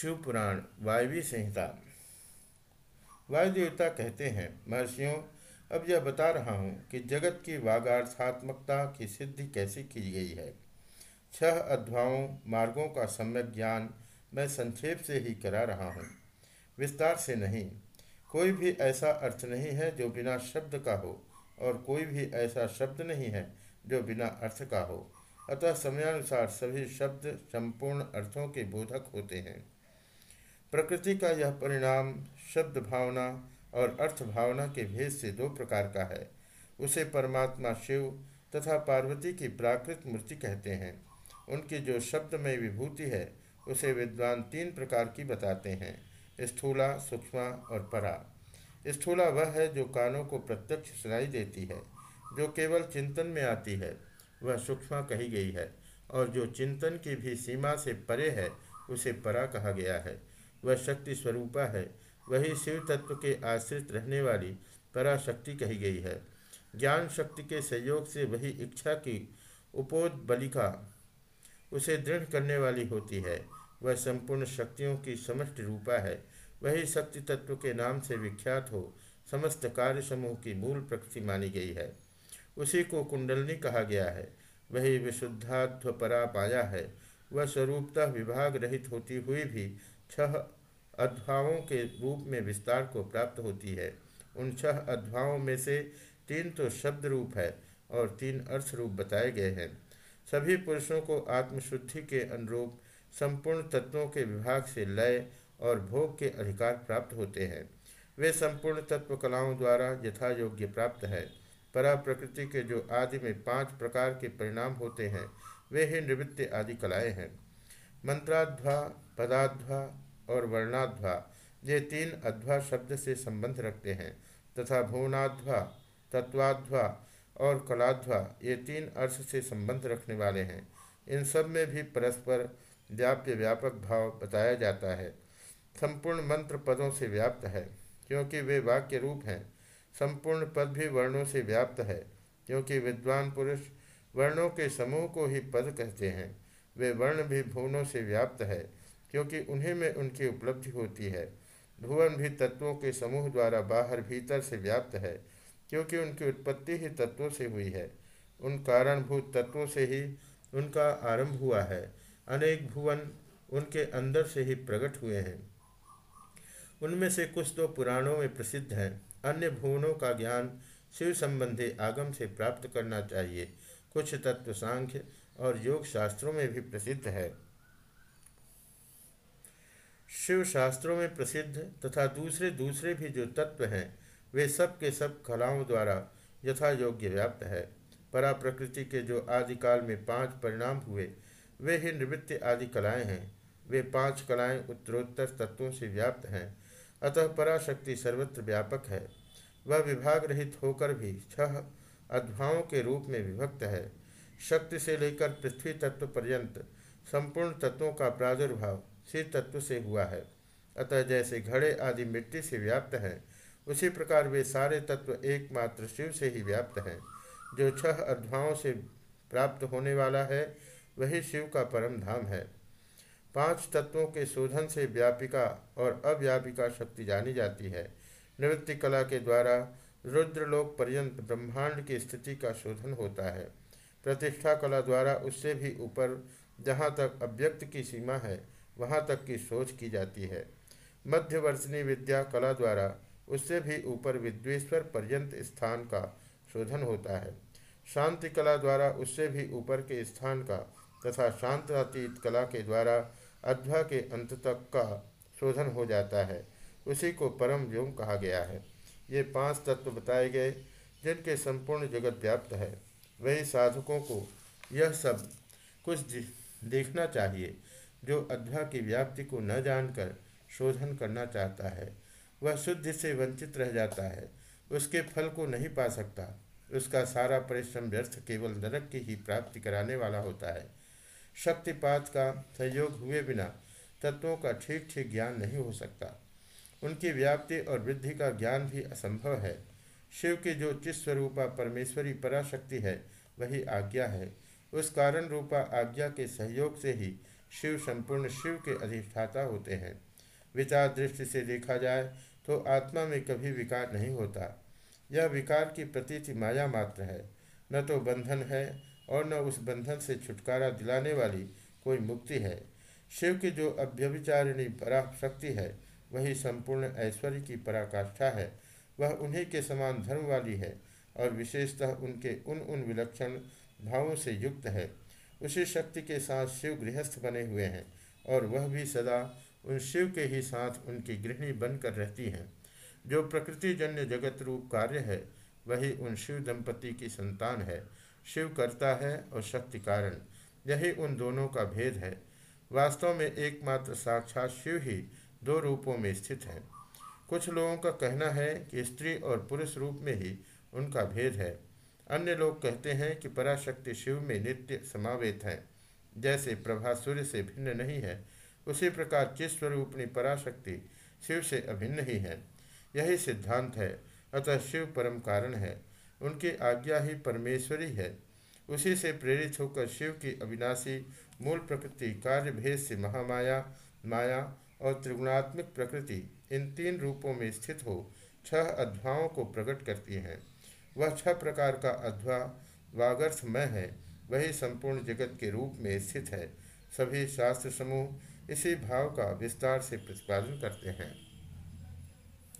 शिवपुराण वायवी संहिता। वायु देवता कहते हैं, महर्षियों, अब यह बता रहा हूँ कि जगत की वागार्थात्मकता की सिद्धि कैसे की गई है। छह अध्वाओं मार्गों का सम्यक ज्ञान मैं संक्षेप से ही करा रहा हूँ। विस्तार से नहीं। कोई भी ऐसा अर्थ नहीं है जो बिना शब्द का हो, और कोई भी ऐसा शब्द नहीं है जो बिना अर्थ का हो। अतः समयानुसार सभी शब्द संपूर्ण अर्थों के बोधक होते हैं। प्रकृति का यह परिणाम शब्द भावना और अर्थ भावना के भेद से दो प्रकार का है। उसे परमात्मा शिव तथा पार्वती की प्राकृत मूर्ति कहते हैं। उनकी जो शब्दमय विभूति है, उसे विद्वान तीन प्रकार की बताते हैं, स्थूला, सूक्ष्म और परा। स्थूला वह है जो कानों को प्रत्यक्ष सुनाई देती है, जो केवल चिंतन में आती है, वह सूक्ष्म कही गई है, और जो चिंतन की भी सीमा से परे है, उसे परा कहा गया है। वह शक्ति स्वरूपा है। वही शिव तत्व के आश्रित रहने वाली पराशक्ति कही गई है। ज्ञान शक्ति के सहयोग से वही इच्छा की उपोद बलिका उसे दृढ़ करने वाली होती है। वह संपूर्ण शक्तियों की समष्टि रूपा है। वही शक्ति तत्व के नाम से विख्यात हो, समस्त कार्य समूह की मूल प्रकृति मानी गई है। उसी को कुंडलनी कहा गया है। वही विशुद्धात्व परा पाया है। वह स्वरूपतः विभाग रहित होती हुई भी छह अध्वाओं के रूप में विस्तार को प्राप्त होती है। उन छह अध्वाओं में से तीन तो शब्द रूप है और तीन अर्थ रूप बताए गए हैं। सभी पुरुषों को आत्मशुद्धि के अनुरूप संपूर्ण तत्वों के विभाग से लय और भोग के अधिकार प्राप्त होते हैं। वे संपूर्ण तत्व कलाओं द्वारा यथा योग्य प्राप्त है। परा प्रकृति के जो आदि में पाँच प्रकार के परिणाम होते हैं, वे ही निवृत्ति आदि कलाएँ हैं। मंत्राध्वा, पदाध्वा और वर्णाध्वा, ये तीन अध्वा शब्द से संबंध रखते हैं, तथा भुवनाध्वा, तत्वाध्वा और कलाध्वा ये तीन अर्थ से संबंध रखने वाले हैं। इन सब में भी परस्पर व्याप्य व्यापक भाव बताया जाता है। संपूर्ण मंत्र पदों से व्याप्त है, क्योंकि वे वाक्य रूप हैं। संपूर्ण पद भी वर्णों से व्याप्त है, क्योंकि विद्वान पुरुष वर्णों के समूह को ही पद कहते हैं। वे वर्ण भी भुवनों से व्याप्त है, क्योंकि उन्हीं में उनकी उपलब्धि होती है। भुवन भी तत्वों के समूह द्वारा बाहर भीतर से व्याप्त है, क्योंकि उनकी उत्पत्ति ही तत्वों से हुई है। उन कारणभूत तत्वों से ही उनका आरंभ हुआ है। अनेक भुवन उनके अंदर से ही प्रकट हुए हैं। उनमें से कुछ तो पुराणों में प्रसिद्ध हैं। अन्य भुवनों का ज्ञान शिव संबंधी आगम से प्राप्त करना चाहिए। कुछ तत्व सांख्य और योग शास्त्रों में भी प्रसिद्ध है। शिव शास्त्रों में प्रसिद्ध तथा दूसरे दूसरे भी जो तत्व हैं, वे सब के सब कलाओं द्वारा यथा योग्य व्याप्त है। परा प्रकृति के जो आदिकाल में पाँच परिणाम हुए, वे ही निवृत्ति आदि कलाएँ हैं। वे पाँच कलाएँ उत्तरोत्तर तत्वों से व्याप्त हैं। अतः पराशक्ति सर्वत्र व्यापक है। वह विभाग रहित होकर भी छह अध्वाओं के रूप में विभक्त है। शक्ति से लेकर पृथ्वी तत्व पर्यंत संपूर्ण तत्वों का प्रादुर्भाव सिर तत्व से हुआ है। अतः जैसे घड़े आदि मिट्टी से व्याप्त हैं, उसी प्रकार वे सारे तत्व एकमात्र शिव से ही व्याप्त हैं। जो छह अध्वाओं से प्राप्त होने वाला है, वही शिव का परम धाम है। पाँच तत्वों के शोधन से व्यापिका और अव्यापिका शक्ति जानी जाती है। निवृत्ति कला के द्वारा रुद्रलोक पर्यंत ब्रह्मांड की स्थिति का शोधन होता है। प्रतिष्ठा कला द्वारा उससे भी ऊपर, जहाँ तक अव्यक्त की सीमा है, वहाँ तक की सोच की जाती है। मध्यवर्षनी विद्या कला द्वारा उससे भी ऊपर विद्वेश्वर पर्यंत स्थान का शोधन होता है। शांति कला द्वारा उससे भी ऊपर के स्थान का तथा शांतातीत कला के द्वारा अध्वा के अंत तक का शोधन हो जाता है। उसी को परम व्योम कहा गया है। ये पाँच तत्व बताए गए, जिनके संपूर्ण जगत व्याप्त है। वही साधकों को यह सब कुछ देखना चाहिए, जो अध्वा की व्याप्ति को न जानकर शोधन करना चाहता है। वह शुद्ध से वंचित रह जाता है, उसके फल को नहीं पा सकता, उसका सारा परिश्रम व्यर्थ केवल नरक की ही प्राप्ति कराने वाला होता है। शक्तिपात का सहयोग हुए बिना तत्वों का ठीक ठीक ज्ञान नहीं हो सकता। उनकी व्याप्ति और वृद्धि का ज्ञान भी असंभव है। शिव की जो चित स्वरूपा परमेश्वरी पराशक्ति है, वही आज्ञा है। उस कारण रूपा आज्ञा के सहयोग से ही शिव संपूर्ण शिव के अधिष्ठाता होते हैं। विचार दृष्टि से देखा जाए तो आत्मा में कभी विकार नहीं होता। यह विकार की प्रतीति माया मात्र है। न तो बंधन है, और न उस बंधन से छुटकारा दिलाने वाली कोई मुक्ति है। शिव की जो अभ्यविचारिणी पराशक्ति है, वही संपूर्ण ऐश्वर्य की पराकाष्ठा है। वह उन्हीं के समान धर्म वाली है और विशेषतः उनके उन उन विलक्षण भावों से युक्त है। उसी शक्ति के साथ शिव गृहस्थ बने हुए हैं और वह भी सदा उन शिव के ही साथ उनकी गृहिणी बनकर रहती हैं। जो प्रकृति जन्य जगत रूप कार्य है, वही उन शिव दंपति की संतान है। शिव करता है और शक्ति कारण। यही उन दोनों का भेद है। वास्तव में एकमात्र साक्षात शिव ही दो रूपों में स्थित है। कुछ लोगों का कहना है कि स्त्री और पुरुष रूप में ही उनका भेद है। अन्य लोग कहते हैं कि पराशक्ति शिव में नित्य समावेत है। जैसे प्रभा सूर्य से भिन्न नहीं है, उसी प्रकार चित स्वरूपणी पराशक्ति शिव से अभिन्न ही है। यही सिद्धांत है, अतः शिव परम कारण है। उनकी आज्ञा ही परमेश्वरी है। उसी से प्रेरित होकर शिव की अविनाशी मूल प्रकृति कार्य भेद से महामाया, माया और त्रिगुणात्मक प्रकृति इन तीन रूपों में स्थित हो, छह अध्वाओं को प्रकट करती हैं। वह छह प्रकार का अध्वा, वागर्थमय है, वही संपूर्ण जगत के रूप में स्थित है। सभी शास्त्र समूह इसी भाव का विस्तार से प्रतिपादन करते हैं।